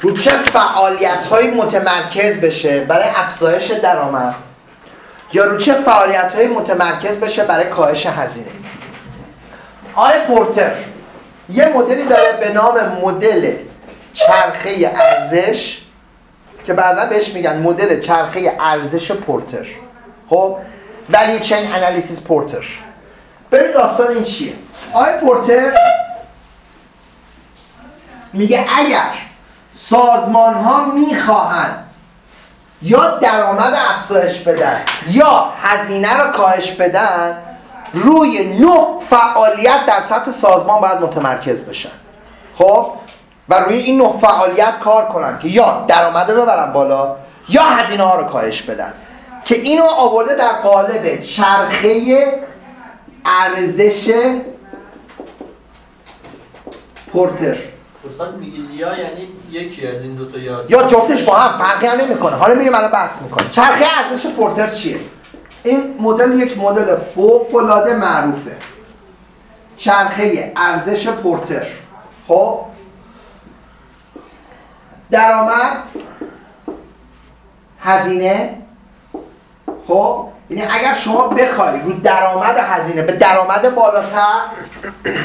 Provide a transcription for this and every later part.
رو چه فعالیت هایی متمرکز بشه برای افزایش درآمد؟ یا رو چه فعالیت هایی متمرکز بشه برای کاهش هزینه؟ آقای پورتر یه مدلی داره به نام مدل چرخه ارزش که بعضا بهش میگن مدل چرخه ارزش پورتر. خب؟ Value chain analysis پورتر ببین داستان این چیه. آقای پورتر میگه اگر سازمان ها می‌خواهند یا درآمد افزایش بدن یا هزینه رو کاهش بدن روی نوع فعالیت در سطح سازمان باید متمرکز بشن. خب؟ و روی این نوع فعالیت کار کنن که یا درآمد ببرن بالا یا هزینه ها رو کاهش بدن. که اینو آورده در قالب چرخه ارزش پورتر. میگید یا یعنی یکی از این دو تا یا یا جفتش با هم فرقی هم نمی‌کنه. حالا میریم الان بحث می‌کنه چرخه ارزش پورتر چیه؟ این مدل یک مدل فوق العاده معروفه. چرخه ارزش پورتر. خب؟ درآمد هزینه. خب؟ یعنی اگر شما بخوای رو درآمد هزینه به درآمد بالاتر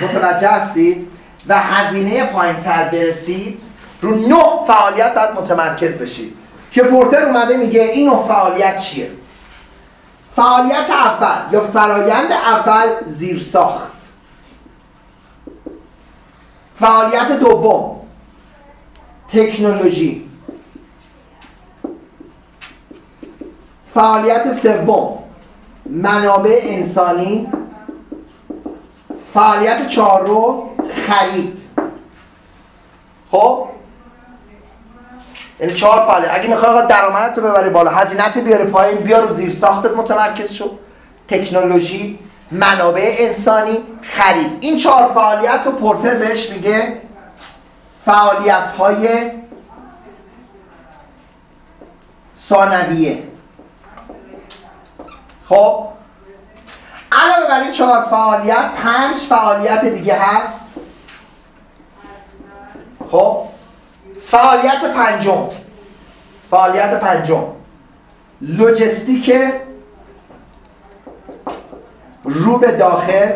متوجه هستید؟ و هزینه پایینتر برسید رو نوع فعالیت باید متمرکز بشید. که پورتر اومده میگه این فعالیت چیه؟ فعالیت اول یا فرایند اول زیر ساخت فعالیت دوم تکنولوژی. فعالیت سوم منابع انسانی. فعالیت چهارم خرید. خب؟ یعنی چهار فعالیت. اگه می‌خوای درآمدت رو ببری بالا هزینت بیاره پایین بیا رو زیر ساختت متمرکز شو. تکنولوژی منابع انسانی خرید. این چهار فعالیت رو پورتر بهش میگه فعالیت های ثانویه. خب؟ علاوه بر این چهار فعالیت پنج فعالیت دیگه هست. خب؟ فعالیت پنجم. فعالیت پنجم. لوجستیک رو به داخل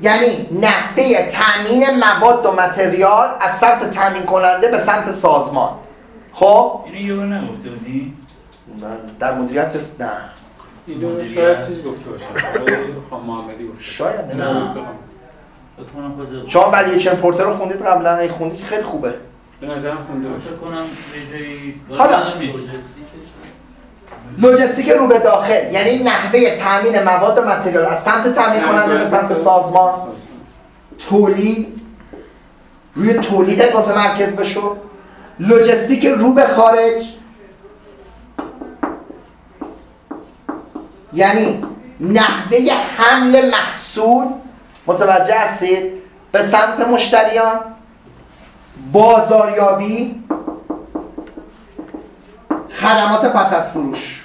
یعنی نحوه تامین مواد و متریال از سمت تامین کننده به سمت سازمان. خب؟ اینو یه بار نگفته بودی؟ در مدیریت نه. اینو شاید چیز گفته باشه. محمدی گفته شاید نه. شما ولی چن پورتر رو خوندید قبلا. اگه خوندید خیلی خوبه. به نظرم خونده باشه. فکر کنم یه. لوجستیک رو به داخل یعنی نحوه تامین مواد و متریال از سمت تامین کننده به سمت سازمان. تولید. روی تولید متمرکز بشو. لوجستیک رو به خارج. یعنی نحوه حمل محصول متوجه هستید؟ به سمت مشتریان بازاریابی خدمات پس از فروش.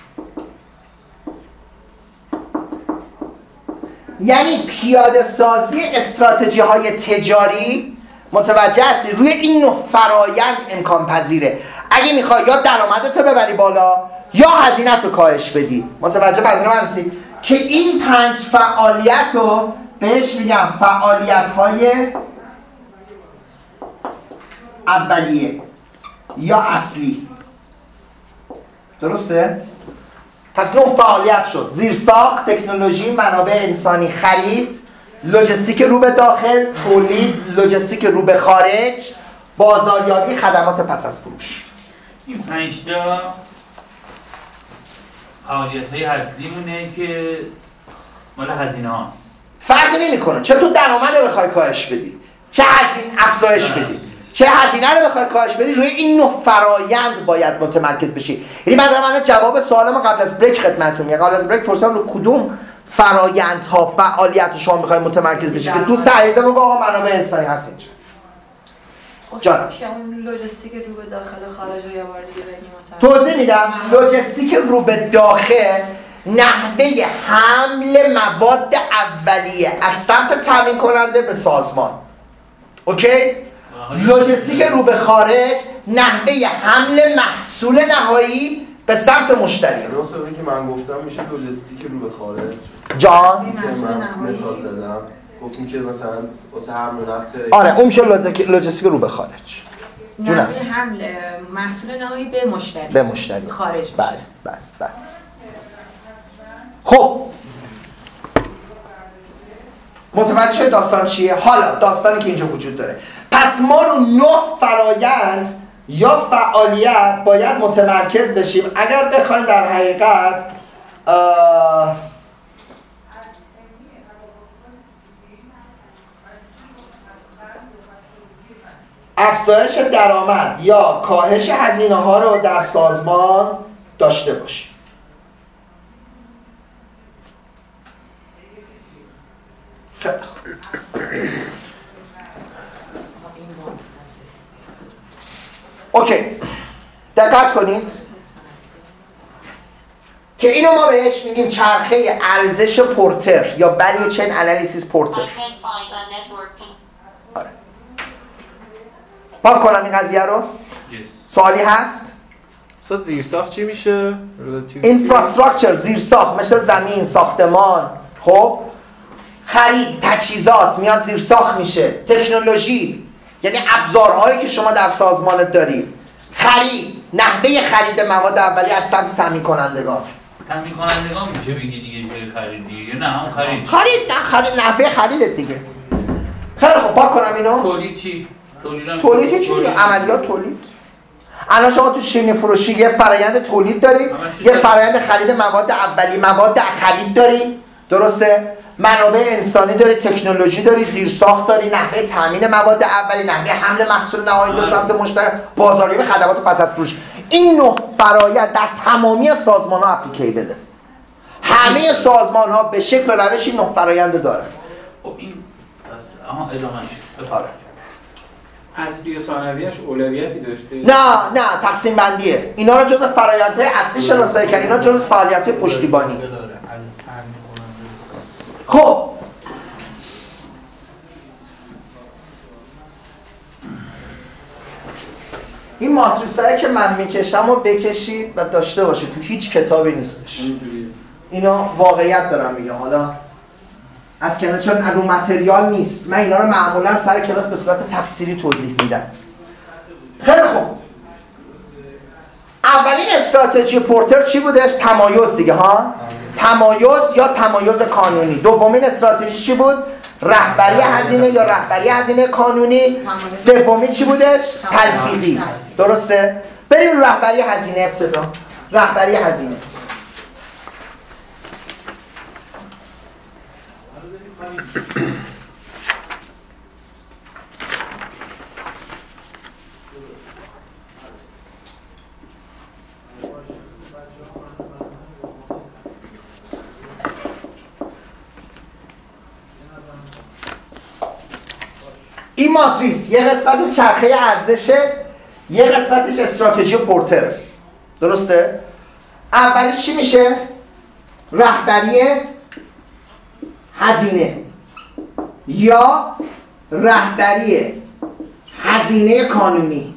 یعنی پیاده سازی استراتژی های تجاری متوجه هستی؟ روی این نوع فرایند امکان پذیره اگه می‌خوای یا درآمدت ببری بالا یا هزینه رو کاهش بدی. متوجه پذیر من هستی؟ که این پنج فعالیت رو بهش میگم فعالیت های اولیه یا اصلی. درسته؟ پس نوع فعالیت شد. زیر ساخت، تکنولوژی، منابع انسانی، خرید لوجستیک رو به داخل، تولید، لوجستیک رو به خارج بازاریابی، خدمات پس از فروش. این پنج تا فعالیت های اصلیمونه که مال هزینه هاست. فرقی نمی‌کنه. چه تو درآمد رو بخوای کاهش بدی چه هزینه افزایش بدی چه هزینه رو بخوای کاهش بدی روی این نوع فرایند باید متمرکز بشی. یعنی من دارم الان جواب سوالم قبل از بریک خدمتتون میگم. قبل از بریک پرسیدم رو کدوم فرایندها فعالیت شما می‌خوای متمرکز بشی؟ که دوست عزیزم رو آقا منابع انسانی هست اینجا. اون لوجستیک رو به داخل خارج رو توضیح میدم. لوجستیک رو به داخل نحوه حمل مواد اولیه. از سمت تامین کننده به سازمان. اوکی؟ لوجستیک رو به خارج نحوه حمل محصول نهایی به سمت مشتری. درست که من گفتم میشه لوجستیک رو به خارج. جان. مثال زدم. گفتیم که مثلا واسه حمل و نقل آره اون میشه لوجستیک- رو به خارج. جونم. حمل محصول نهایی به مشتری. به مشتری. خارج میشه. بله بله بله. خب. متوجه شد داستان چیه؟ حالا داستانی که اینجا وجود داره. پس ما رو نه فرایند یا فعالیت باید متمرکز بشیم. اگر بخوایم در حقیقت افزایش درآمد یا کاهش هزینه ها رو در سازمان داشته خیلی خوب. اوکی دقت کنید که اینو ما بهش میگیم چرخه ارزش پورتر یا value chain analysis پورتر. پاک کنم این قضیه رو؟ سوالی هست؟ استاد زیرساخت چی میشه؟ اینفراستراکچر زیر ساخت مثل زمین ساختمان. خب؟ خرید تجهیزات میاد زیر ساخت میشه. تکنولوژی یعنی ابزارهایی که شما در سازمانت دارید خرید نحوه خرید مواد اولیه از سمت تامین کنندگان تامین کنندگان میشه بگی دیگه جای خرید دیگه نه؟ هم خرید. خرید نه خرید نحوه خریدت دیگه. خیلی خب پاک کنم اینو. تولید چی؟ تولید چی؟ میگه؟ عملیات تولید. الان شما تو شیرینی فروشی یه فرایند تولید داری یه فرایند خرید مواد اولی مواد خرید داری درسته؟ منابع انسانی داری تکنولوژی داری زیرساخت داری نحوه تامین مواد اولی نحوه حمل محصول نهایی به سمت مشتری بازاریابی خدمات پس از فروش. این نه فرایند در تمامی سازمان ها اپلیکیبله همه سازمان ها به شکل و روش این نه فرایند دارن. خب این ادامه آره. اصلی و ثانویش اولویتی داشته. نه نه تقسیم بندیه اینا رو جز فرآیندهای اصلی شناسایی کرد اینا جز فعالیت پشتیبانی. خب. این ماتریس هایی که من می‌کشم رو بکشید و داشته باشید. تو هیچ کتابی نیستش. اینا واقعیت دارم میگم حالا از کنار چون رو متریال نیست من اینا رو معمولا سر کلاس به صورت تفسیری توضیح میدم. خیلی خوب. اولین استراتژی پورتر چی بودش؟ تمایز دیگه ها؟ تمایز یا تمایز قانونی. دومین استراتژی چی بود؟ رهبری هزینه یا رهبری هزینه قانونی؟ سومی چی بودش؟ تلفیقی. درسته؟ بریم رهبری هزینه ابتدا. رهبری هزینه. این ماتریس یه قسمت چرخه ارزشه یه قسمتش استراتژی پورتره درسته؟ اولی چی میشه؟ رهبری هزینه. یا رهبری هزینه قانونی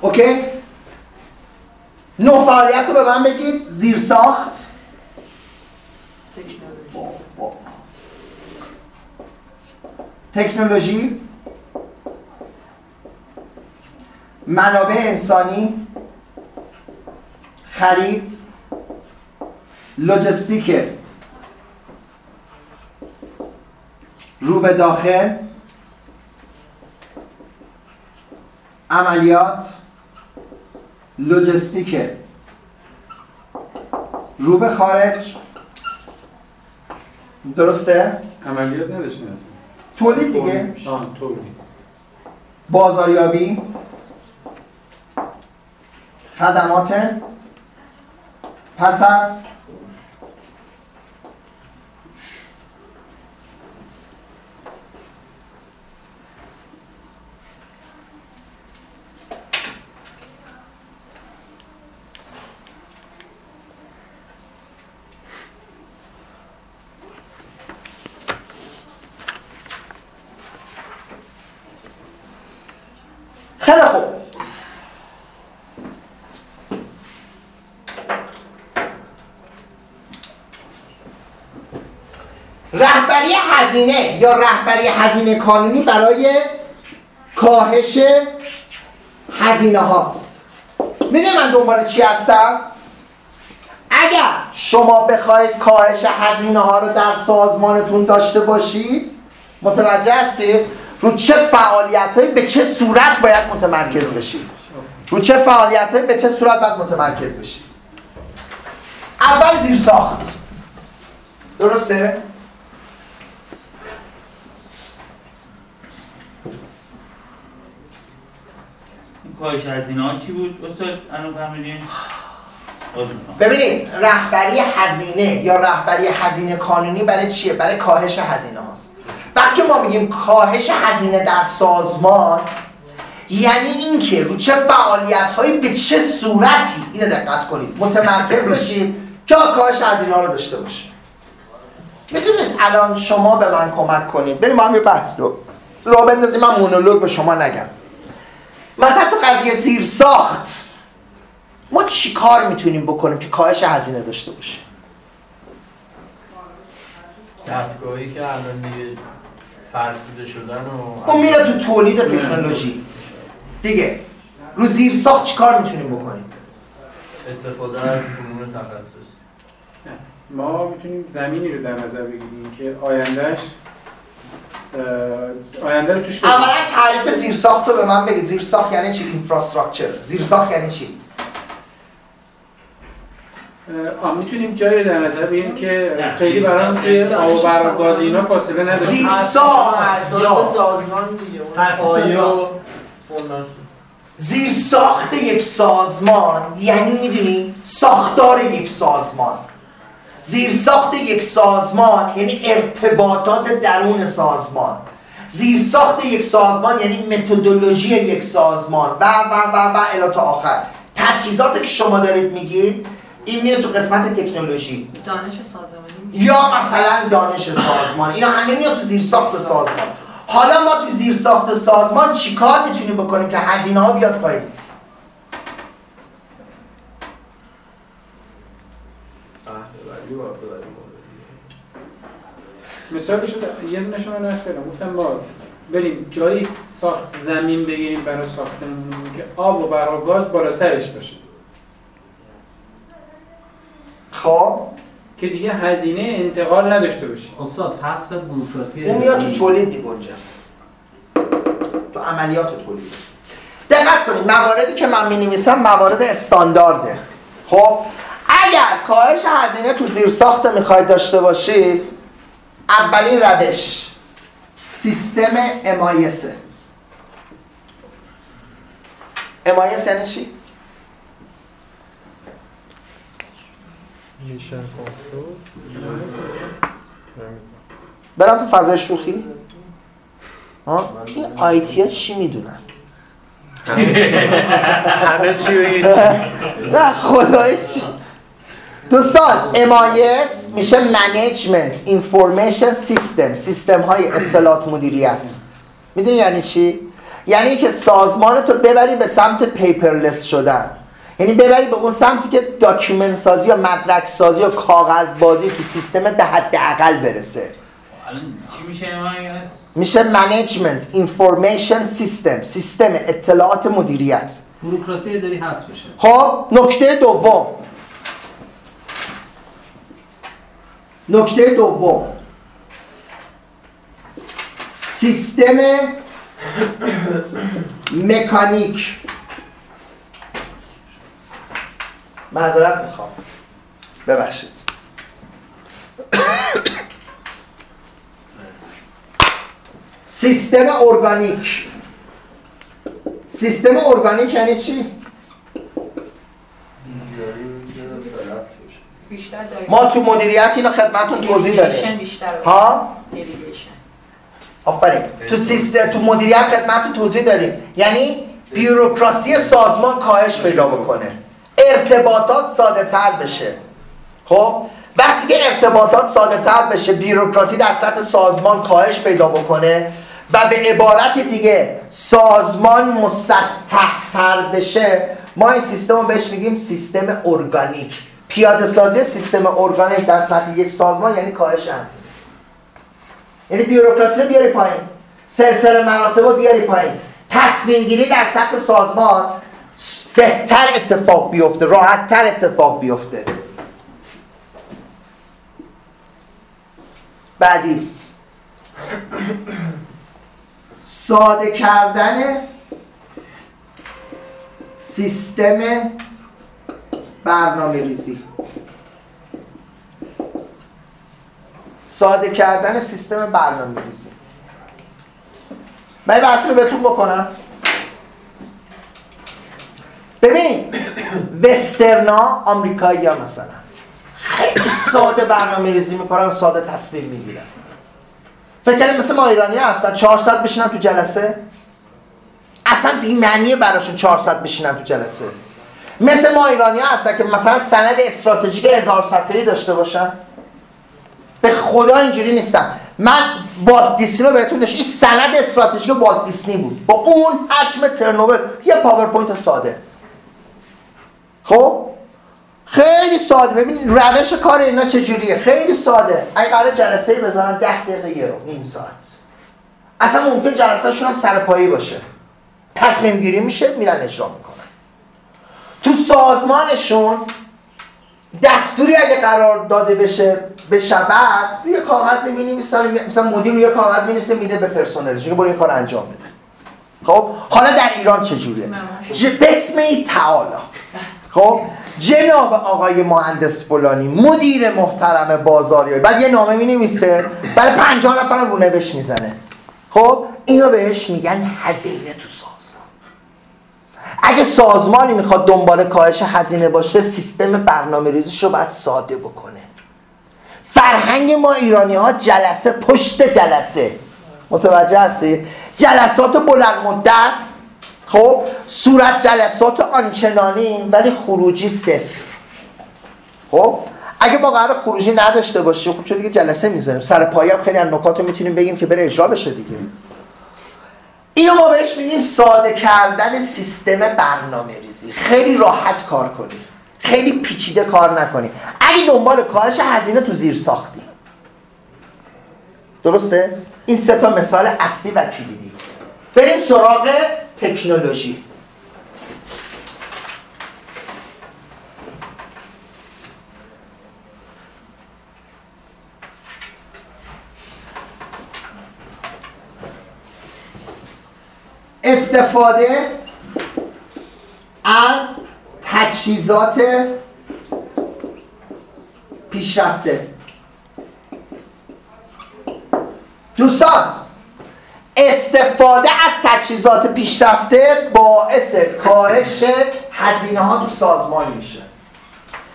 اوکی؟ نوع فعالیت رو به من بگید. زیر ساخت تکنولوژی. منابع انسانی. خرید. لوجستیک رو به داخل عملیات لوجستیک رو به خارج. درسته؟ عملیات نداشتیم تولید دیگه. تولید. بازاریابی. خدمات. پس از هزینه یا رهبری هزینه کانونی برای کاهش هزینه هاست می‌دونی من دنبال چی هستم؟ اگر شما بخواید کاهش هزینه ها رو در سازمانتون داشته باشید متوجه هستید رو چه فعالیت به چه صورت باید متمرکز بشید رو چه فعالیت به چه صورت باید متمرکز بشید اول زیر ساخت درسته؟ کاهش هزینه ها چی بود؟ استاد الان فهمیدیم ببینید رهبری هزینه یا رهبری هزینه قانونی برای چیه؟ برای کاهش هزینه هاست. وقتی ما میگیم کاهش هزینه در سازمان یعنی اینکه رو چه فعالیت هایی به چه صورتی؟ اینو دقت کنید. متمرکز بشید که کاهش هزینه رو داشته باشید می‌تونید الان شما به من کمک کنید. بریم ما هم یه بحث رو. رو بندازیم من مونولوگ به شما نگم. مثلا تو قضیه زیر ساخت. ما چی کار می‌تونیم بکنیم که کاهش هزینه داشته باشیم دستگاهی که الان دیگه فرسوده شدن و اون میره تو تولید تکنولوژی. دیگه رو زیر ساخت چی کار می‌تونیم بکنیم؟ استفاده از فنون تخصص. ما می‌تونیم زمینی رو در نظر بگیریم که آیندهش آینده رو توش. اولا تعریف زیر ساخت رو به من بگید. زیر ساخت یعنی چی؟ اینفراستراکچر زیر ساخت یعنی چی؟ آه، می‌تونیم جایی در نظر بگیریم که خیلی برام که دانش آب و برق. گاز اینا فاصله نداره. زیر اساس ساخت سازمان دیگه اون تأسیس پایه یا- و فونداسیون زیر ساخت یک سازمان. یعنی می‌دونی؟ ساختار یک سازمان. زیر ساخت یک سازمان یعنی ارتباطات درون سازمان. زیر ساخت یک سازمان یعنی متدولوژی یک سازمان. و و و و الی تا آخر. تجهیزاتی که شما دارید میگید این میره تو قسمت تکنولوژی. دانش سازمانی یا مثلا دانش سازمان. اینا همه میاد تو زیر ساخت سازمان. حالا ما تو زیر ساخت سازمان چیکار می‌تونیم بکنیم که هزینه ها بیاد پایین بهره‌وری باید ببریم بالا. مثالش یه دونه شما نرس کردم. گفتم ما بریم جایی ساخت زمین بگیریم برای ساختمون که آب و برق و گاز بالا سرش باشه. خب. که دیگه هزینه انتقال نداشته باشیم. استاد حذف بروکراسی اون میاد تو تولید میگنجه. تو عملیات تولید. دقت کنید مواردی که من می موارد استاندارده. خب اگر کاهش هزینه تو زیر ساخت می‌خواید داشته باشید اولین روش سیستم امایسه امایس یعنی چی؟ برم تو فضای شوخی؟ ها؟ این IT ها چی می‌دونن؟ همه چی و خدایش دوستان MIS میشه management information system سیستم های اطلاعات مدیریت. می‌دونی یعنی چی؟ یعنی که سازمان تو ببری به سمت paperless شدن. یعنی ببری به اون سمتی که document سازی یا مدرک سازی یا کاغذ بازی تو سیستم به حداقل برسه. الان چی میشه میشه management information system سیستم اطلاعات مدیریت. بروکراسی اداری حذف بشه. خب نکته دوم. نکته دوم. سیستم مکانیک. معذرت می‌خوام. ببخشید. سیستم ارگانیک. سیستم ارگانیک یعنی چی؟ بیشتر. ما تو مدیریت اینو خدمتتون توضیح دادیم. ها؟ دلیگیشن آفرین. تو سیستم تو مدیریت خدمتتون توضیح دادیم. یعنی بیوروکراسی سازمان کاهش پیدا بکنه. ارتباطات ساده تر بشه. خب؟ وقتی که ارتباطات ساده تر بشه بیوروکراسی در سطح سازمان کاهش پیدا بکنه و به عبارت دیگه سازمان مسطحتر بشه ما این سیستم رو بهش میگیم سیستم ارگانیک. پیاده سازی سیستم ارگانیک در سطح یک سازمان یعنی کاهش هزینه یعنی بیوروکراسی رو بیاری پایین. سلسله مراتب رو بیاری پایین. تصمیم گیری در سطح سازمان بهتر اتفاق بیفته راحتتر اتفاق بیفته. بعدی. ساده کردن سیستم برنامه ریزی. ساده کردن سیستم برنامه ریزی. من این بحث رو بهتون بکنم. ببین وسترنا آمریکایی ها مثلا. خیلی ساده برنامه ریزی می‌کنن ساده تصمیم می‌گیرن. فکر کنید مثل ما ایرانی هستن 400 بشینن تو جلسه؟ اصلا بیمعنیه براشون 400 بشینن تو جلسه. مثل ما ایرانی هستن که مثلا سند استراتژیک هزار صفحه‌ای داشته باشن. به خدا اینجوری نیستم. من والت دیسنی رو بهتون نشون این سند استراتژیک والت دیسنی بود. با اون حجم turnover. یه PowerPoint ساده. خب؟ خیلی ساده. ببین روش کار اینا چجوریه؟ خیلی ساده. اگه قرار جلسه بذارن ده دقیقه یه رو نیم ساعت. اصلا ممکن جلسهشون هم سرپایی باشه. تصمیم گیری میشه میرن اجرا تو سازمانشون دستوری اگه قرار داده بشه به شبت روی کاغذ می نویسن مثلا مدیر روی کاغذ می نویسه میده به پرسنلش میگه برو این کار انجام بده. خب؟ حالا در ایران چجوریه؟ ج... بسم تعالی. خب؟ جناب آقای مهندس فلانی مدیر محترم بازاریابی. بعد یه نامه می نویسه بعد 50 نفر رو نوشت می‌زنه. خب؟ اینو بهش میگن هزینه تو اگه سازمانی می‌خواد دنبال کاهش هزینه باشه سیستم برنامه ریزیش رو باید ساده بکنه. فرهنگ ما ایرانی ها جلسه پشت جلسه. متوجه هستی؟ جلسات بلند مدت خب؟ صورت جلسات آنچنانی ولی خروجی صفر. خب؟ اگه ما قرار خروجی نداشته باشیم خب چون دیگه جلسه می‌ذاریم؟ سر پایه هم خیلی از نکات می‌تونیم بگیم که بره اجرا بشه دیگه. اینو ما بهش میگیم ساده کردن سیستم برنامه ریزی خیلی راحت کار کنی. خیلی پیچیده کار نکنی. اگه دنبال کاهش هزینه تو زیر ساختی. درسته؟ این سه تا مثال اصلی و کلیدی. بریم سراغ تکنولوژی. استفاده از تجهیزات پیشرفته. دوستان استفاده از تجهیزات پیشرفته باعث کاهش هزینه ها تو سازمان میشه.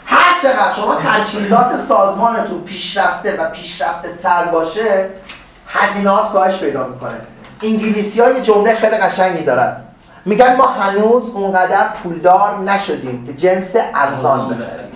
هر چقدر شما تجهیزات سازمانتون پیشرفته و پیشرفته تر باشه هزینهات کاهش پیدا می‌کنه. انگلیسی ها یه جمله خیلی قشنگی دارن. میگن ما هنوز اونقدر پولدار نشدیم. که جنس ارزان بخریم.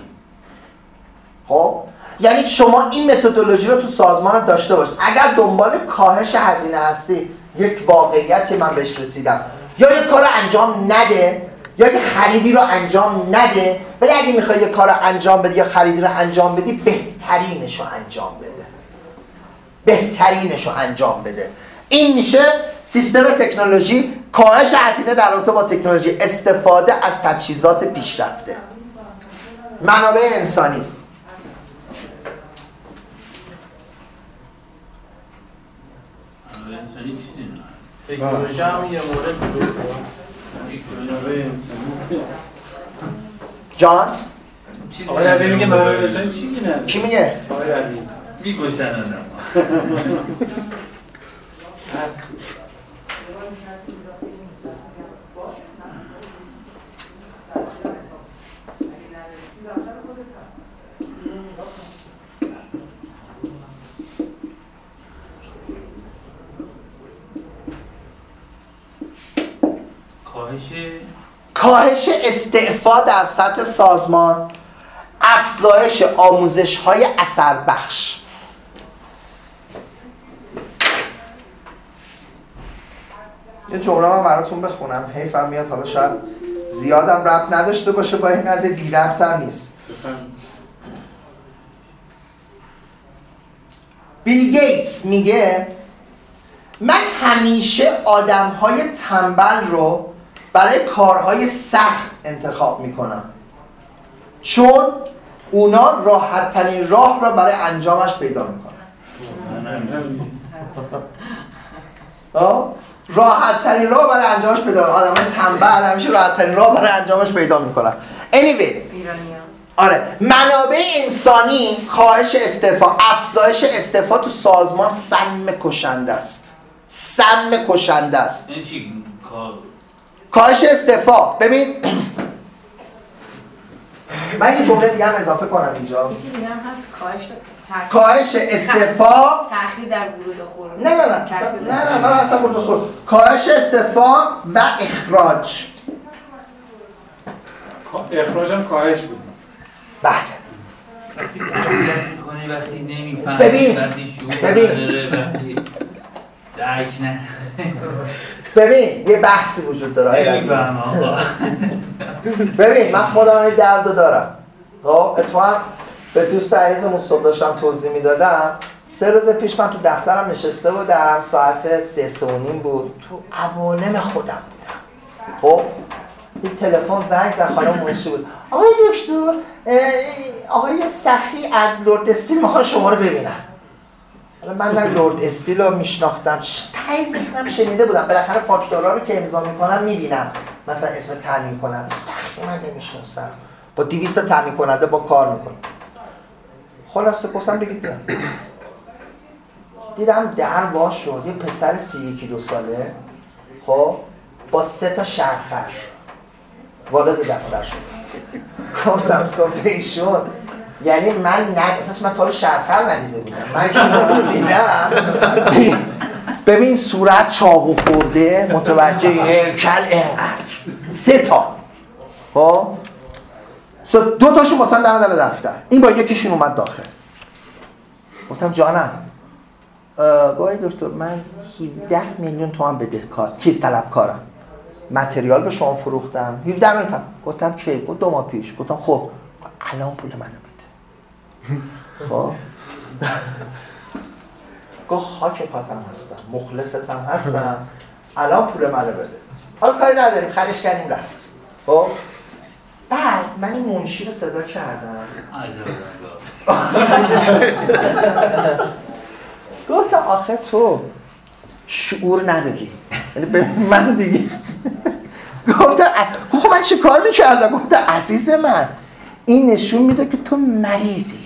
خب؟ یعنی شما این متدولوژی رو تو سازمان داشته باش اگر دنبال کاهش هزینه هستی یک واقعیتی من بهش رسیدم. یا یک کار انجام نده یا یک خریدی رو انجام نده ولی اگه می‌خوای یک کار رو انجام بدی یا خریدی رو انجام بدی بهترینش رو انجام بده. بهترینش رو انجام بده. این میشه سیستم تکنولوژی کاهش هزینه در رابطه با تکنولوژی استفاده از تجهیزات پیشرفته. منابع انسانی. انسانی چیزی نه تکنولوژی هم یه مورد بود. منابع انسانی. جان؟ چیزی آقای علی میگه نه. منابع انسانی چیزی نداره کی میگه؟ آقای علی. می‌کشن آدم کاهش کاهش استعفا در سطح سازمان افزایش آموزش های اثر بخش. یه جمله من براتون بخونم. حیفم میاد حالا شاید زیادم ربط نداشته باشه با این قضیه بی ربط هم نیست. بیل گیتس میگه من همیشه آدم های تنبل رو برای کارهای سخت انتخاب می‌کنم. چون اونا راحت ترین راه را برای انجامش پیدا می‌کنن. راحت ترین راه برای انجامش پیدا آدم های تنبل همیشه راحت ترین راه برای انجامش پیدا می‌کنن. Anyway. آره. منابع انسانی کاهش استعفا افزایش استعفا تو سازمان سم کشنده است. سم کشنده است. این چی؟ کار؟ کاهش استعفا. ببین. من یه جمله دیگه هم اضافه کنم اینجا. یکی دیگه هم هست کاهش کاهش استعفا تاخیر در ورود و خروج نه نه. نه نه نه من اصلا برد خود کاهش استعفا و اخراج. اخراج هم کاهش بود. بله. وقتی تحصیلات می‌کنی وقتی نمی‌فهمی ببین. ببین. ببین یه بحثی وجود داره ببین من خودم این درد دارم. خب اتفاقا به دوست عزیزمون صبح داشتم توضیح می‌دادم. سه روز پیش من تو دفترم نشسته بودم. ساعت سه سه و نیم بود. تو عوالم خودم بودم. خب این تلفن زنگ زد خانم منشی بود. آقای دکتر آقای سخی از لرد استیل می‌خوان شما رو ببینن. حالا من نه لرد استیل رو میشناختم. ته ذهنم شنیده بودم. بالاخره فاکتورها رو که امضا می‌کنم می‌بینم. مثلا اسم تعمین کنم سخی من نمی‌شناسم. با 200 تعمین کننده با کار می‌کنم. خلاصه گفتم بگید بیام دیدم در باز شد. یه پسر سی یکی دو ساله. خب با سه تا شرخر. وارد دفتر شد. گفتم صبح ایشون یعنی من نه اساس من حالا شرخر ندیده بودم. من که دیدم. ببین صورت چاقو خورده متوجه هیکل انقدر سه تا. خب؟ دو تاشون واسه دم در دفتر. این با یکیشون اومد داخل. گفتم جانم گوی دکتر من 17 میلیون تومن بدهکار چیز طلبکارم. متریال به شما فروختم. 17 میلیون تومن گفتم کی گفت دو ماه پیش. گفتم خب الان پول منو بده. خب. گفت خاک پاتم هستم مخلصتم هستم. الان پول منو بده. حالا کاری نداریم خرش کردیم رفت. خب؟ بعد من این منشی رو صدا کردم. گفتم آخه تو شعور نداری. یعنی به من دیگه. گفتم ا- خب من چه کار می‌کردم؟ گفتم عزیز من این نشون میده که تو مریضی.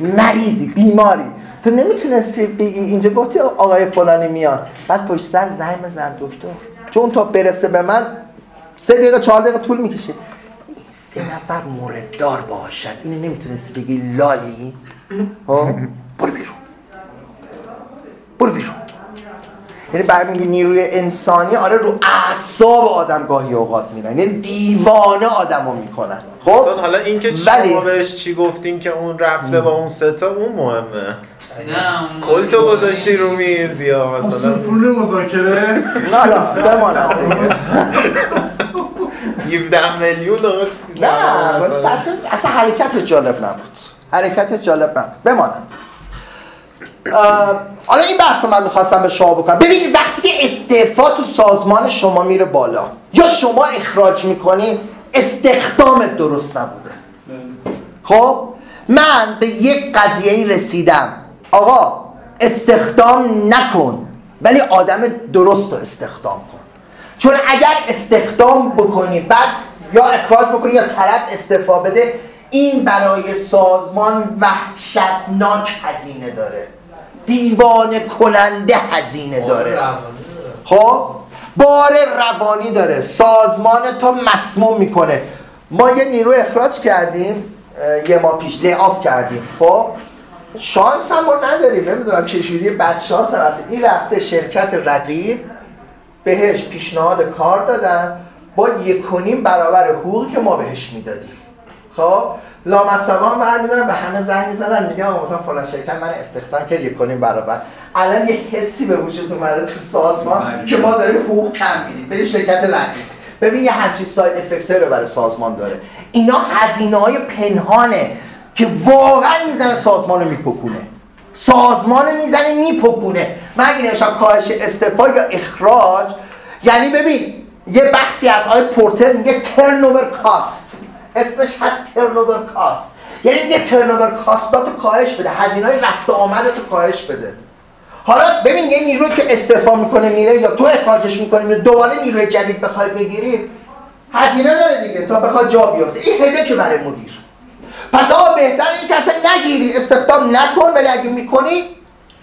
مریضی بیماری. تو نمی‌تونستی بگی اینجا گفتی آقای فلانی میاد. بعد پشت سر زنگ بزن دکتر. چون تا برسه به من سه دقیقه چهار دقیقه طول می‌کشه. سه نفر مورددار باشن. اینو نمی‌تونستی بگی لالی؟ ها برو بیرون. برو بیرون. یعنی بعد میگه نیروی انسانی آره رو اعصاب آدم گاهی اوقات میرن. یعنی دیوانه آدمو می‌کنن. خب؟ حالا اینکه ولی- شما بهش چی گفتین که اون رفته با اون ستا اون مهمه. نه کلتو گذاشتی رو میز یا مثلا؟ پول مذاکره. نه نه بماند. 17 میلیون نه. اصلا, اصلا حرکت جالب نبود. حرکت جالب نبود. بمانم. حالا این بحث من می‌خواستم به شما بکنم. ببینید وقتی که استعفا تو سازمان شما میره بالا یا شما اخراج می‌کنین استخدامت درست نبوده. خب؟ من به یک قضیه رسیدم. آقا استخدام نکن. ولی آدم درست رو استخدام کن. چون اگر استخدام بکنی بعد یا اخراج بکنی یا طرف استعفا بده این برای سازمان وحشتناک هزینه داره. دیوانه کننده هزینه داره. خب؟ بار روانی داره. سازمان تا مسموم می‌کنه. ما یه نیرو اخراج کردیم یه ماه پیش آف کردیم. خب؟ شانس هم ما نداریم. نمی‌دونم چجوری بد شانس هم هستیم این رفته شرکت رقیب. بهش پیشنهاد کار دادن با یک و نیم برابر حقوقی که ما بهش می‌دادیم. خب لامصبان برمیدارن به همه زنگ می‌زنن میگن آقا مثلا فلان شرکت من استخدام کرد یک و نیم برابر. الان یه حسی به وجود اومده تو سازمان که ما داریم حقوق کم میدیم. بریم شرکت رقیب ببین یه همچین ساید افکتر رو برای سازمان داره. اینا هزینه های پنهانه که واقعا می‌زنه سازمان رو میپکونه. سازمان می‌زنه میپکونه. من اگه نمیشم کاهش استعفا یا اخراج یعنی ببین یه بخشی از آقای پورتر میگه ترنوور کاست. اسمش هست ترنوور کاست. یعنی یه ترنوور کاستاتو کاهش بده هزینه های رفت و آمد تو کاهش بده. حالا ببین یه نیروی که استعفا می‌کنه میره یا تو اخراجش می‌کنی میره دوباره نیروی جدید بخوای بگیری هزینه داره دیگه تا بخواد جا بیفته. این هده که برای مدیر. پس آقا بهتر اینه که اصلا نگیری استخدام نکن ولی اگه می‌کنی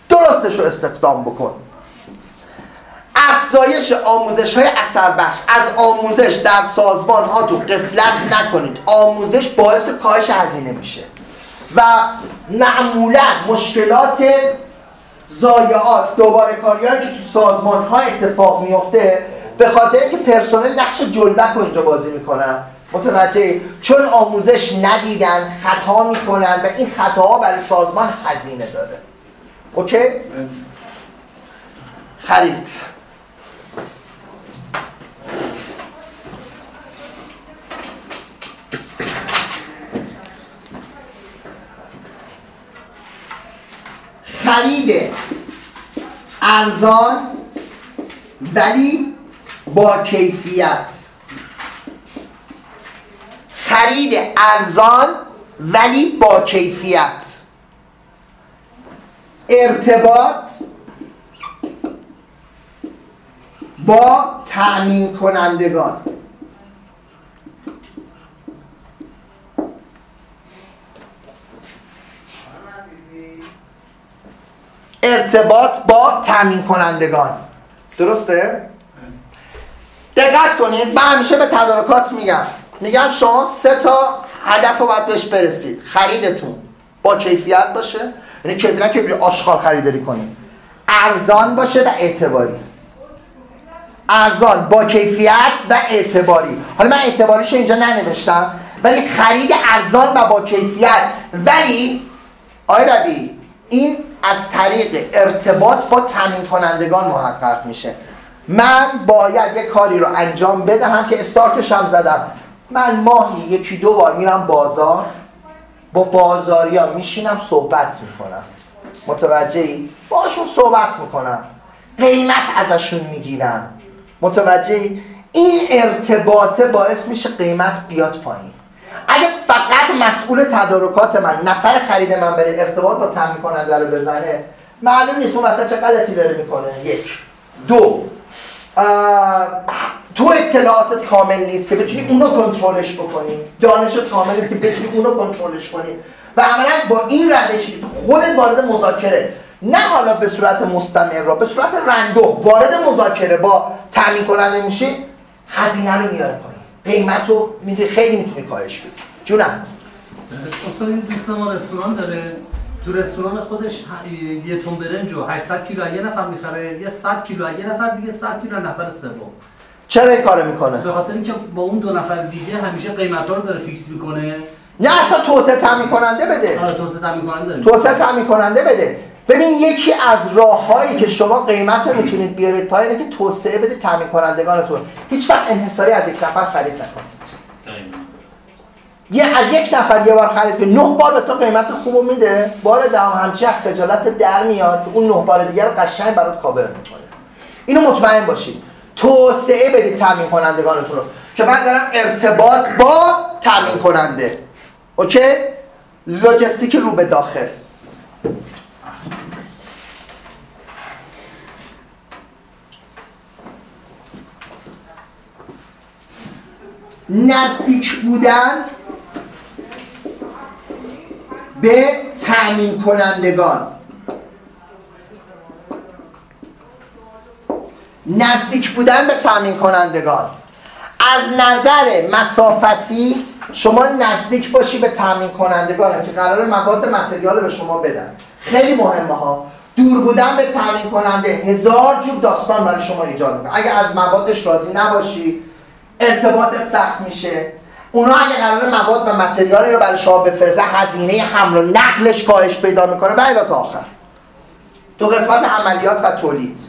درستش رو استخدام بکن. افزایش آموزش های اثر بخش از آموزش در سازمان ها تو قفلت نکنید. آموزش باعث کاهش هزینه میشه. و معمولا مشکلات ضایعات دوباره کاریایی که تو سازمان ها اتفاق میفته به خاطر اینکه پرسنل نقش جلبک رو اینجا بازی می‌کنن. متوجه چون آموزش ندیدن خطا می‌کنن و این خطاها برای سازمان هزینه داره. اوکی؟ خرید. خرید ارزان ولی با کیفیت. خرید ارزان ولی با کیفیت. ارتباط با تأمین کنندگان. ارتباط با تأمین کنندگان. درسته؟ دقت کنید من همیشه به تدارکات میگم. میگم شما سه تا هدف رو باید بهش برسید. خریدتون با کیفیت باشه. یعنی که نه که آشغال خریداری کنید ارزان باشه و اعتباری. ارزان با کیفیت و اعتباری. حالا من اعتباریش اینجا ننوشتم ولی خرید ارزان و با کیفیت. ولی آی ربی این از طریق ارتباط با تامین کنندگان محقق میشه. من باید یه کاری رو انجام بدهم که استارتش هم زدم. من ماهی یکی دو بار میرم بازار با بازاریا میشینم صحبت می‌کنم. متوجهی؟ باشون صحبت می‌کنم. قیمت ازشون می‌گیرم. متوجهی؟ این ارتباطه باعث میشه قیمت بیاد پایین. اگه فقط مسئول تدارکات من نفر خرید من بره ارتباط با تامین کننده رو بزنه معلوم نیست اون وسط چه غلطی داره می‌کنه. یک. دو. تو اطلاعاتت کامل نیست که بتونی اونو کنترلش بکنی. دانشت کامل نیست که بتونی اونو کنترلش کنی. و عملا با این روشی خودت وارد مذاکره. نه حالا به صورت مستمر را به صورت رندو وارد مذاکره با تامین کننده میشی هزینه رو میاره پایین. قیمت رو خیلی می‌تونی کاهش بدی. جونم. اصلا این دوست ما رستوران داره. تو رستوران خودش یه تون برنج و 800 کیلو یه نفر می‌خره یه 100 کیلو یه نفر دیگه 100 کیلو نفر سوم. چرا این کارو می‌کنه؟ به خاطر اینکه با اون دو نفر دیگه همیشه قیمت رو داره فیکس می‌کنه. نه اصلا توسعه تامین کننده بده. آره توسعه تامین کننده توسعه تامین کننده بده. ببین یکی از راههایی که شما قیمت رو می‌تونید بیارید پایین که توسعه بده تامین کنندگانتون هیچ وقت انحصاری از یک نفر خرید نکنید. یه از یک نفر یه بار خرید که نه بار به تو قیمت خوبو میده. بار دهم همچی خجالت در میاد. اون نه بار دیگه رو قشنگ برات کاور می‌کنه. اینو مطمئن باشید. توسعه بدید تامین کنندگانتون رو. که من دارم ارتباط با تامین کننده. اوکی؟ لوجستیک رو به داخل. نزدیک بودن به تأمین کنندگان. نزدیک بودن به تأمین کنندگان. از نظر مسافتی شما نزدیک باشی به تأمین کنندگان که قرار مواد متریال به شما بدن. خیلی مهمه ها. دور بودن به تأمین کننده هزار جور داستان برای شما ایجاد می‌کنه. اگه از موادش راضی نباشی ارتباطت سخت میشه. اونا اگه قرار مواد و متریالی رو برای شما بفرستن هزینه حمل و نقلش کاهش پیدا می‌کنه. و تا آخر. تو قسمت عملیات و تولید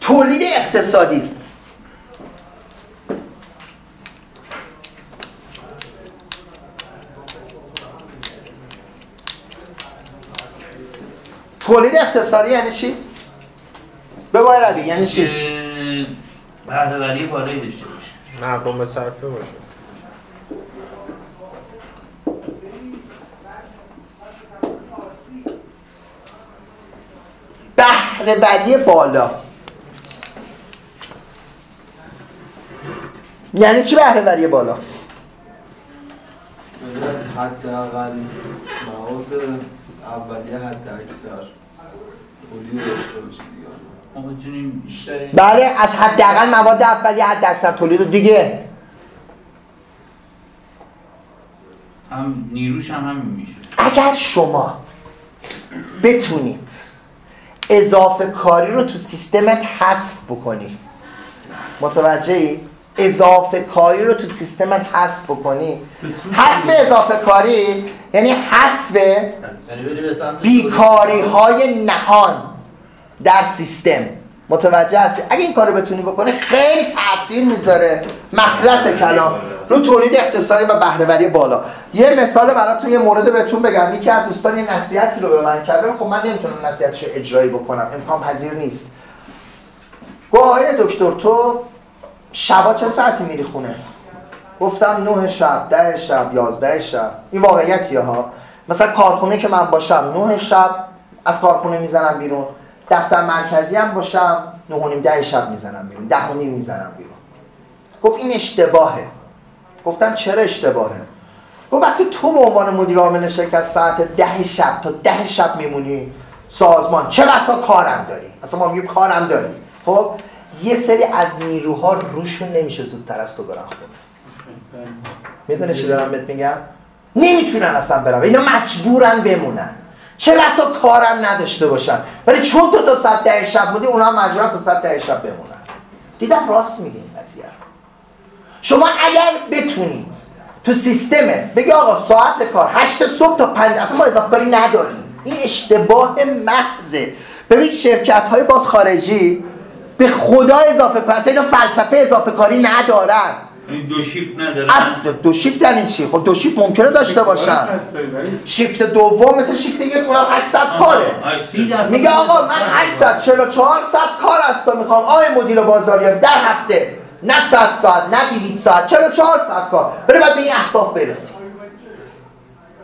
تولید اقتصادی تولید اقتصادی یعنی چی؟ بگو ربی یعنی چی؟ بهرهوری بالایی داشته باشه مفهوم به صرفه باشه بهره وری بالا یعنی چی بهره وری بالا؟ از حداقل مواد اولیه حد اکثر بله از حداقل مواد اولیه حد اکثر تولید و دیگه هم نیروش هم همین میشه اگر شما بتونید اضافه کاری رو تو سیستمت حذف بکنی متوجهی؟ اضافه کاری رو تو سیستمت حذف بکنی. حذف اضافه کاری یعنی حذف یعنی بیکاری های نهان در سیستم. متوجه هستی؟ اگه این کارو بتونی بکنی خیلی تاثیر می‌ذاره. مخلص کلام. رو تولید اقتصادی و بهرهوری بالا. یه مثال براتون یه مورد بهتون بگم. یکی از دوستان یه نصیحتی رو به من کرده خب من نمی‌تونم نصیحتش رو اجرایی بکنم. امکان پذیر نیست. آقای دکتر تو شبا چه ساعتی میری خونه؟ گفتم 9 شب ده شب 11 شب. این واقعیتیه ها. مثلا کارخونه که من باشم 9 شب از کارخونه می‌زنم بیرون. دفتر مرکزی هم باشم 9 و نیم ده شب می‌زنم بیرون. ده و نیم می‌زنم بیرون. گفت این اشتباهه. گفتم چرا اشتباهه؟ گفت وقتی تو به عنوان مدیر عامل شرکت ساعت ده شب تا ده شب میمونی سازمان چه بسا کارم داری؟ اصلا ما میگیم کارم داری. خب؟ یه سری از نیروها روشون نمیشه زودتر از تو برن خونه. می‌دونی چی دارم بهت میگم؟ نمی‌تونن اصلا برن. اینا مجبورن بمونن. چه بسا کارم نداشته باشن. ولی چون تو تا ساعت ده شب بودی اونا مجبورن تا ساعت ده شب بمونن. دیدم راست میگه این قضیه. شما اگر بتونید تو سیستمه بگی آقا ساعت کار هشت صبح تا پنج اصلا ما اضافه کاری نداریم. این اشتباه محضه. ببین شرکت های باز خارجی به خدا اضافه کار اصلا اینا فلسفه اضافه کاری ندارن. این دو شیفت نداره از دو شیفت یعنی چی؟ خب دو شیفت ممکنه داشته باشن. شیفت دوم مثل شیفت یک اونم 8 ساعت کاره سی درصد میگه آقا من 8 ساعت 44 ساعت کار تو می‌خوام آقای مدیر بازاریابی در هفته. نه 100 ساعت نه 200 ساعت 44 ساعت کار. برای بعد به این اهداف برسی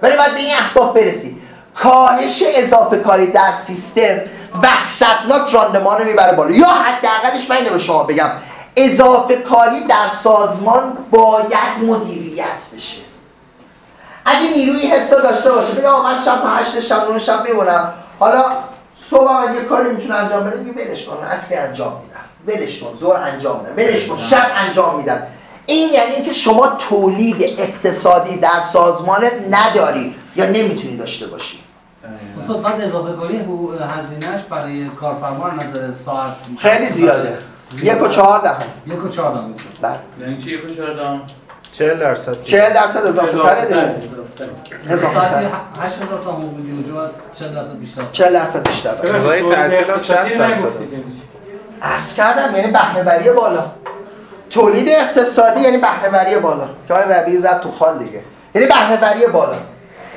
برای بعد به این اهداف برسی کاهش اضافه کاری در سیستم وحشتناک راندمان می‌بره بالا. یا حداقلش من به شما بگم. اضافه کاری در سازمان باید مدیریت بشه. اگه نیروی حسا داشته باشه آقا من شب تا هشت شب نه شب میمونم. حالا صبح اگه کاری می‌تونه انجام بده میگه ولش کن اصلی انجام میدم. ولش کن زور انجام میدم. ولش کن شب انجام میدم. این یعنی اینکه شما تولید اقتصادی در سازمانت نداری یا نمی‌تونی داشته باشی. استاد بعد اضافه حقوق هزینهش برای کارفرما نظر ساعت خیلی زیاده. یک و چهار دهم. یک و چهار دهم. بله. یعنی چی؟ یک و چهار دهم؟ 40 درصد. چهل درصد اضافه تره دیگه. اضافه تره. 8000 تا حقوق میدی اونجا از 40 درصد بیشتر. چهل درصد بیشتر. روزای تعطیلات 60 درصد. عرض کردم یعنی بهرهوری بالا. تولید اقتصادی یعنی بهرهوری بالا. که آقای ربیعی زد تو خال دیگه. یعنی بهرهوری بالا.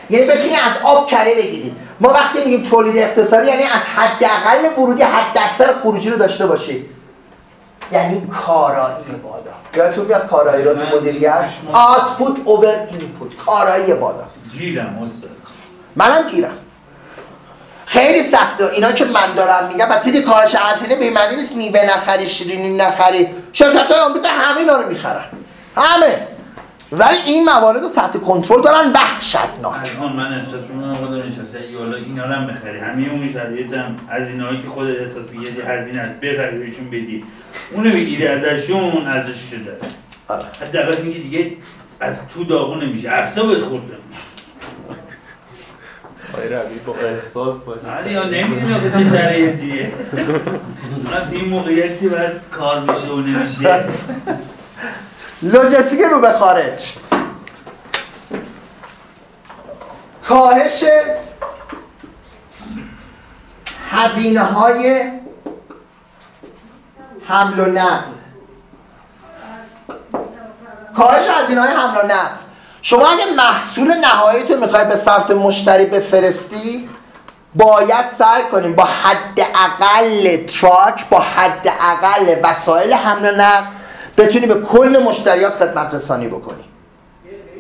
یعنی بتونی از آب کره بگیری. ما وقتی میگیم تولید اقتصادی یعنی از حداقل ورودی حد اکثر خروجی رو داشته باشی. یعنی کارایی بالا. یادتون میاد کارایی رو تو مدیریت آتپوت اوور اینپوت کارایی بالا. گیرم استاد. منم گیرم. خیلی سخته. اینا که من دارم میگم بس دیدی کاهش هزینه به معنی نیست میوه نخری شیرینی نخری. شرکت های آمریکا همه اینا رو می‌خرن. همه. ولی این موارد رو تحت کنترل دارن وحشتناک. الان من احساس می‌کنم خودم نشسته یالا اینا رو هم بخری. همه اون شرایط هم از اینایی که خودت احساس میگردی هزینه است بخری بهشون بدی. اونو بگیری ازشون ازش شده آره. حداقل میگی دیگه از تو داغون نمیشه. اعصابت خورد. آقای ربی با احساس باشه. علی یا نمی‌دونی آخه چه شرایطیه. اونم تو این موقعیت که باید کار میشه و نمیشه. لوجستیک رو به خارج. کاهش هزینه های حمل و نقل. کاهش هزینه های حمل و نقل. شما اگه محصول نهایی تو می‌خوای به سمت مشتری بفرستی باید سعی کنیم با حداقل تراک با حداقل وسایل حمل و نقل بتونی به کل مشتریات خدمت رسانی بکنی.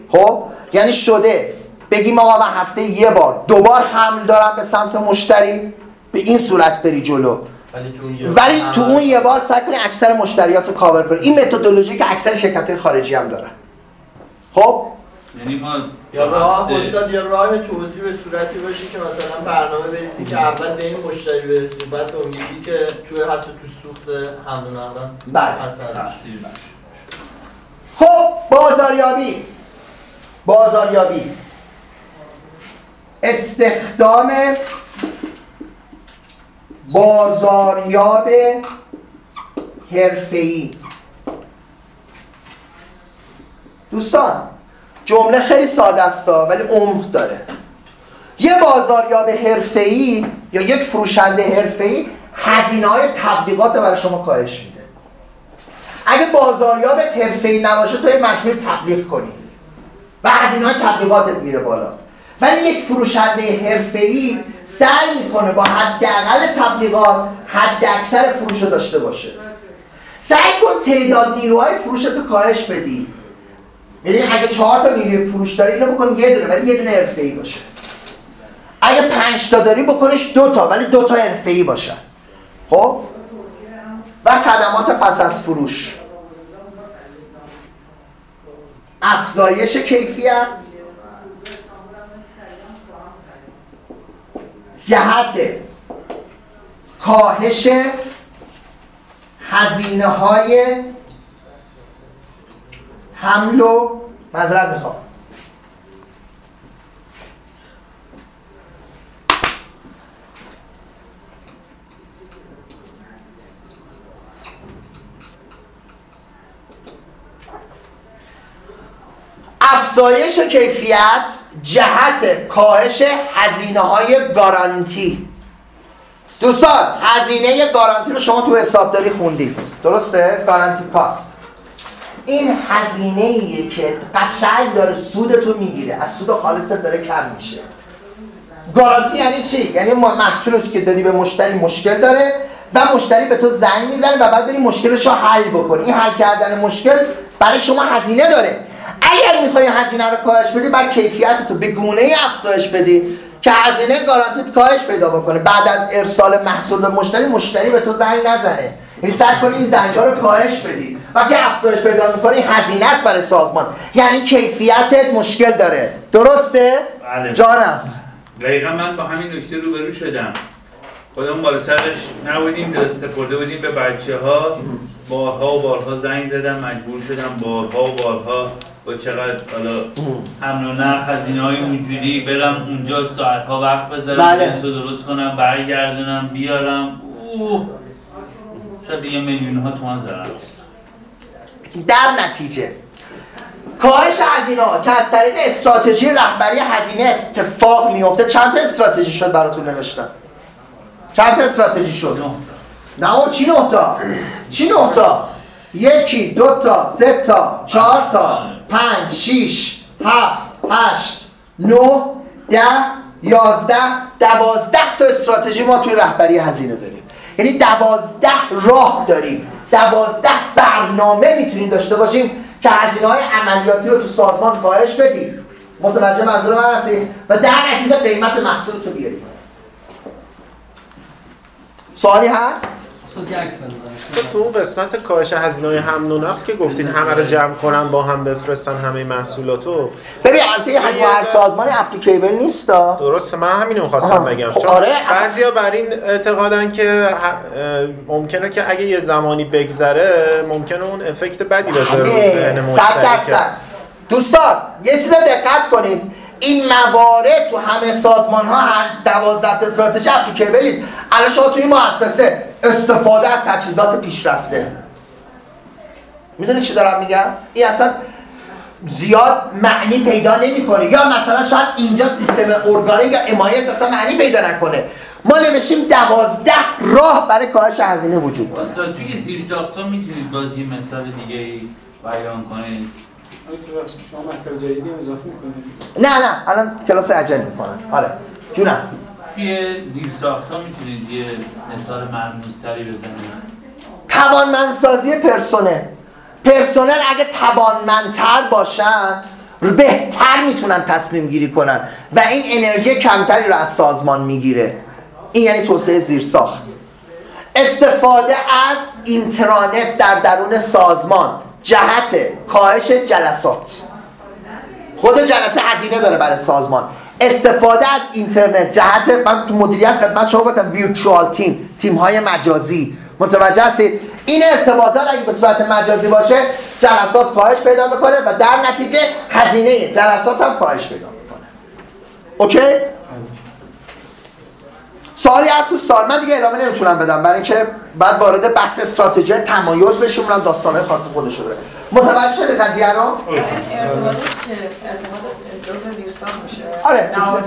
خب؟ یعنی شده. بگیم آقا من هفته یه بار دوبار حمل دارم به سمت مشتری به این صورت بری جلو. ولی تو اون یه ولی تو اون یه بار سعی کنی اکثر مشتریات رو کاور کنی. این متدولوژی که اکثر شرکت خارجی هم دارن. خب؟ یعنی ما یا راه استاد یا راه توضیح به صورتی باشه که مثلا برنامه بریزی که اول به این مشتری برسی بعد اون یکی که توی حتی تو سوخت حمل و نقل بله. خب بازاریابی. بازاریابی. استخدام بازاریاب حرفه‌ای. دوستان جمله خیلی ساده است ولی عمق داره. یه بازاریاب حرفه‌ای یا یک فروشنده حرفه‌ای هزینه های تبلیغات رو برای شما کاهش میده. اگه بازاریابت حرفه‌ای نباشه تو مجبور تبلیغ کنی و هزینه های تبلیغاتت میره بالا. ولی یک فروشنده حرفه‌ای سعی می‌کنه با حداقل تبلیغات حد اکثر فروش رو داشته باشه. سعی کن تعداد نیروهای فروش رو کاهش بدی. یعنی اگه چهار تا نیروی فروش داری اینو بکن یه دونه ولی یه دونه حرفه‌ای باشه. اگه پنج تا داری بکنش دو تا ولی دو تا حرفه‌ای باشن خب؟ و خدمات پس از فروش. افزایش کیفیت. جهت کاهش هزینه های حمل و مذرت می‌خوام. افزایش کیفیت جهت کاهش هزینه های گارانتی. دوستان هزینه گارانتی رو شما تو حسابداری خوندید. درسته؟ گارانتی کاست این هزینه ایه که قشنگ داره سودتو می‌گیره. از سود خالصت داره کم میشه. گارانتی یعنی چی؟ یعنی محصولتی که دادی به مشتری مشکل داره و مشتری به تو زنگ می‌زنه و بعد بری مشکلش رو حل بکنی. این حل کردن مشکل برای شما هزینه داره. اگر می‌خوای هزینه رو کاهش بدی بر کیفیت تو به گونه ای افزایش بدی که هزینه گارانتیت کاهش پیدا بکنه. بعد از ارسال محصول به مشتری مشتری به تو زنگ نزنه. یعنی سعی کنی این زنگا رو کاهش بدی. و که افزایش پیدا می‌کنی هزینه است برای سازمان. یعنی کیفیتت مشکل داره. درسته؟ بله. جانم. دقیقا من با همین نکته روبرو شدم. خودمون بالا سرش نبودیم سپرده بودیم به بچه ها بارها و بارها زنگ زدم مجبور شدم بارها و بارها با چقدر حالا حمل و نقل هزینه های اونجوری برم اونجا ساعت ها وقت بذارم بله. درست کنم برگردونم بیارم. اوه. شاید یه میلیون ها تومن زرم در نتیجه کاهش هزینه که از طریق استراتژی رهبری هزینه اتفاق میفته چند تا استراتژی شد براتون نوشتم؟ چند تا استراتژی شد؟ نه. او چی نه تا؟ چی نه تا؟ یکی دو تا سه تا چهار تا پنج شیش هفت هشت نه ده یازده دوازده تا استراتژی ما توی رهبری هزینه داریم. یعنی دوازده راه داریم. دوازده برنامه می‌تونیم داشته باشیم که هزینه های عملیاتی رو تو سازمان کاهش بدیم. متوجه منظور من هستیم و در نتیجه قیمت محصول تو بیاریم. سوالی هست؟ بنزنش تو اون قسمت کاهش هزینه های حمل و نقل که گفتین همه رو جمع کنن با هم بفرستن همه محصولاتو. ببین البته یه حجم هر سازمانی اپلیکیبل نیست درسته من همینو می‌خواستم آها. بگم. خب چون آره، بعضیا بر این اعتقادن که ممکنه که اگه یه زمانی بگذره ممکنه اون افکت بدی بذاره رو ذهن بله، صد مشتری که- درصد. دوستان یه چیز رو دقت کنید. این موارد تو همه سازمان ها هر دوازده استراتژی اپلیکیبل نیست الان شما توی مؤسسه استفاده از تجهیزات پیشرفته. می‌دونی چی دارم میگم؟ این اصلا زیاد معنی پیدا نمی‌کنه. یا مثلا شاید اینجا سیستم ارگانیک یا امایس اصلا معنی پیدا نکنه. ما نوشیم دوازده راه برای کاهش هزینه وجود داره. توی زیر ساختا می‌تونید باز یه مثال دیگه بیان کنید؟ شما مطلب جدیدی هم اضافه می‌کنید نه نه الان کلاس عجل می‌کنن آره. جونم. توی زیر ساختا می‌تونید یه مثال مرموزتری بزنید. توانمندسازی پرسنل. پرسنل اگه توانمندتر باشن بهتر می‌تونن تصمیم گیری کنن و این انرژی کمتری رو از سازمان می‌گیره. این یعنی توسعه زیر ساخت استفاده از اینترانت در درون سازمان. جهت کاهش جلسات. خود جلسه هزینه داره برای سازمان. استفاده از اینترنت جهت من تو مدیریت خدمت شما گفتم ویرچوال تیم تیم های مجازی. متوجه هستید؟ این ارتباطات اگه به صورت مجازی باشه جلسات کاهش پیدا می‌کنه و در نتیجه هزینه جلسات هم کاهش پیدا می‌کنه. اوکی؟ سوالی هست تو سال. من دیگه ادامه نمی‌تونم بدم. برای اینکه بعد وارد بحث استراتژی تمایز بشیم اونم داستانه خاص خودش داره متوجه شده قضیه رو؟ ارتباط چه؟ ارتباط زیر ساخت میشه. آره. روابط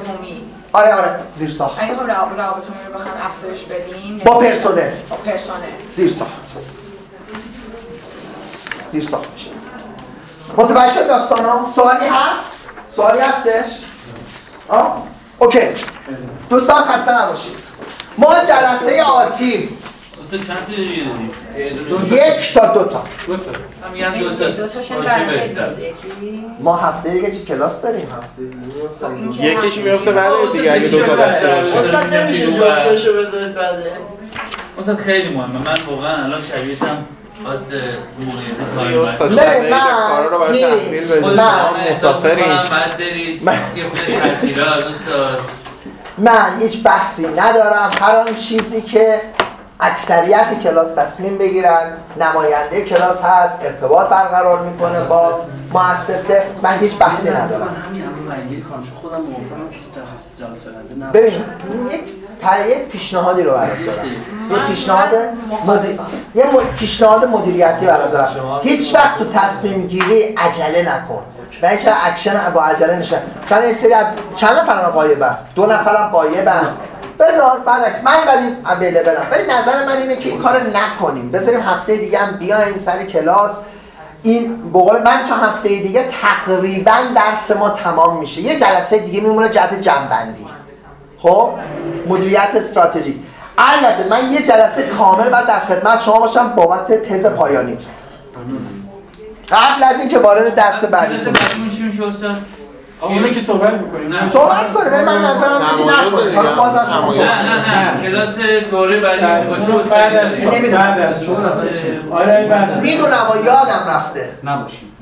آره آره. زیر ساخت اگه روابط رو بخوام افزایش بدیم با یعنی- پرسنل. با پرسنل. زیر ساخت زیر ساخت میشه. متوجه شد داستانا سوالی هست؟ سوالی هستش؟ آه؟ اوکی. دوستان خسته نباشید. ما جلسه آتی تا یک تا دو تا. دو تا من دو تا دو ما هفته دیگه چی کلاس داریم؟ که یکیش هفته میفته بعد دیگه اگه دوتا داشته باشه. استاد نمیشه جفتشو بذارید استاد خیلی مهمه. من واقعا الان شبیهتم خواست نه، من هیچ. بدید. من ما مسافریم. بعد برید. من- یه خود تعطیلات استاد من هیچ بحثی ندارم. هر آن چیزی که اکثریت کلاس تصمیم بگیرن نماینده کلاس هست ارتباط برقرار می‌کنه با مؤسسه. من هیچ بحثی ندارم. خودم. ببین یک یک پیشنهادی رو برات دارم. یک پیشنهاد مدیر... یه م- پیشنهاد مدیریتی برات دارم. هیچ وقت تو تصمیم گیری عجله نکن. و اکشن با عجله نشه چون این سری چند نفرن غایبن؟ دو نفرم غایبن. بذار بعد من ولی available م ولی نظر من اینه که این کار نکنیم. بذاریم هفته دیگه هم بیایم سر کلاس. این بقول من تا هفته دیگه تقریبا درس ما تمام میشه. یه جلسه دیگه میمونه جهت جمع بندی. خب؟ مدیریت استراتژیک البته من یه جلسه کامل بعد در خدمت شما باشم بابت تز پایانیتون. قبل از اینکه وارد درس بعدی استاد اونو که صحبت می‌کنیم نه. صحبت کنه ولی من نظرم اینه که نکنید حالا بازم شما نه نه نه. کلاس دوره بعدی باشه بعد از نمی‌دونم. بعد از چون اصلا چه؟ آره بعد از می‌دونم و یادم رفته. نباشیم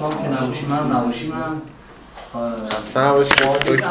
هم که نباشی من نباشی من نباشید دکتر.